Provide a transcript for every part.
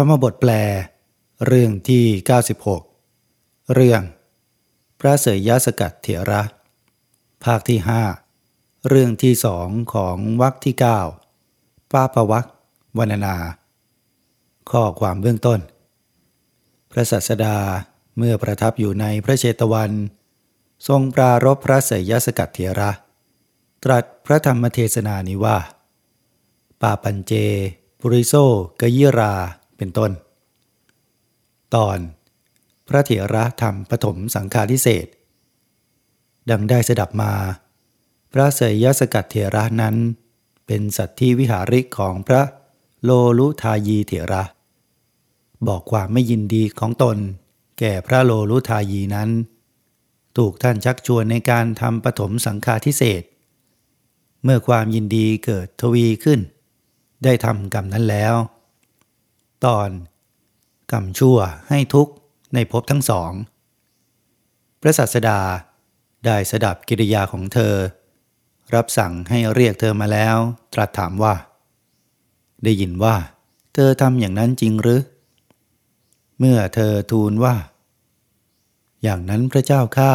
รรมบทแปล เรื่องที่ 96 เรื่อง พระเสยยสกัดเถระ ภาคที่ 5 เรื่องที่สองของวรรคที่ 9 ป้าประวักวรรณนา ข้อความเบื้องต้น พระสัสดาเมื่อประทับอยู่ในพระเชตวัน ทรงปรารบพระเสยยสกัดเถระ ตรัสพระธรรมเทศนานี้ว่าปาปัญเจปุริโซกยิรา เป็นต้น ตอน พระเถระธรรมปฐมสังฆาทิเศษดังได้สดับมา พระเสยยสกัดเถระนั้น เป็นสัตว์ที่วิหาริกของพระโลลุทายีเถระ บอกความไม่ยินดีของตน แก่พระโลลุทายีนั้น ถูกท่านชักชวนในการทำปฐมสังฆาทิเศษเมื่อความยินดีเกิดทวีขึ้น ได้ทำกรรมนั้นแล้ว ตอนกรรมชั่วให้ทุกข์ในภพทั้งสอง พระสัสดาได้สดับกิริยาของเธอ รับสั่งให้เรียกเธอมาแล้ว ตรัสถามว่า ได้ยินว่า เธอทำอย่างนั้นจริงหรือ เมื่อเธอทูลว่า อย่างนั้นพระเจ้าข้า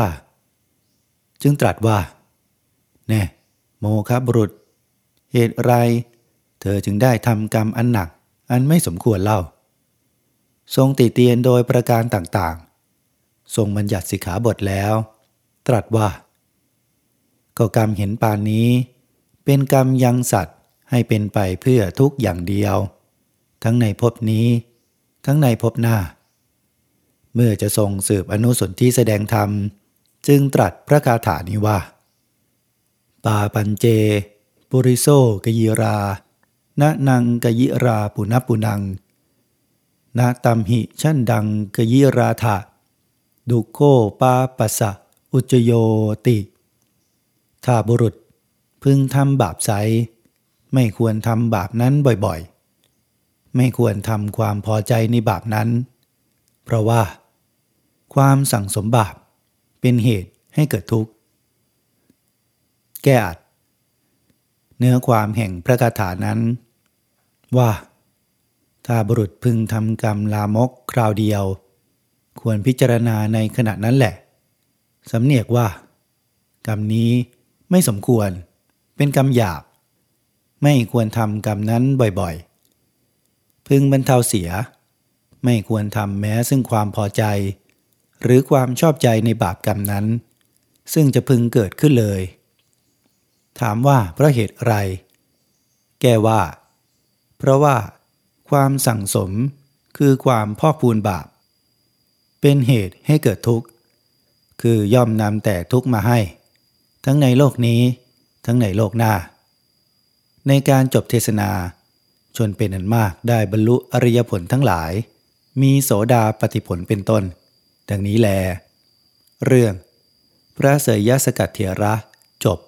จึงตรัสว่า แน่โมคบุรุษ เหตุไร เธอจึงได้ทำกรรมอันหนัก อันไม่สมควรเล่า ทรงติเตียนโดยประการต่างๆ ทรงบัญญัติสิกขาบทแล้ว ตรัสว่า ก็กรรมเห็นปานนี้ เป็นกรรมยังสัตว์ให้เป็นไปเพื่อทุกอย่างเดียว ทั้งในภพนี้ ทั้งในภพหน้า เมื่อจะทรงสืบอนุสนที่แสดงธรรม จึงตรัสพระคาถานี้ว่า ปาปัญเจ ปุริโซกยิรา นะนังกยิราปุณปุนังนาตัมหิชันดังกยิราธะดุโคปาปัสสะอุจโยติถ้าบุรุษพึงทำบาปไซไม่ควรทำบาปนั้นบ่อยๆ ไม่ควรทำความพอใจในบาปนั้น เพราะว่า ความสั่งสมบาปเป็นเหตุให้เกิดทุกข์ แก้อัดเนื้อความแห่งพระคาถานั้น ว่า ถ้าบุรุษพึงทำกรรมลามกคราวเดียว ควรพิจารณาในขณะนั้นแหละ สำเนียกว่า กรรมนี้ไม่สมควร เป็นกรรมหยาบ ไม่ควรทำกรรมนั้นบ่อยๆ พึงบรรเทาเสีย ไม่ควรทำแม้ซึ่งความพอใจ หรือความชอบใจในบาปกรรมนั้น ซึ่งจะพึงเกิดขึ้นเลย ถามว่าเพราะเหตุอะไร แก้ว่า เพราะว่า ความสั่งสมคือความพอกพูนบาป เป็นเหตุให้เกิดทุกข์ คือย่อมนำแต่ทุกข์มาให้ ทั้งในโลกนี้ ทั้งในโลกหน้า ในการจบเทศนา ชนเป็นอันมากได้บรรลุอริยผลทั้งหลาย มีโสดาปฏิผลเป็นต้น ดังนี้แล เรื่อง พระเสยยสกัดเถระจบ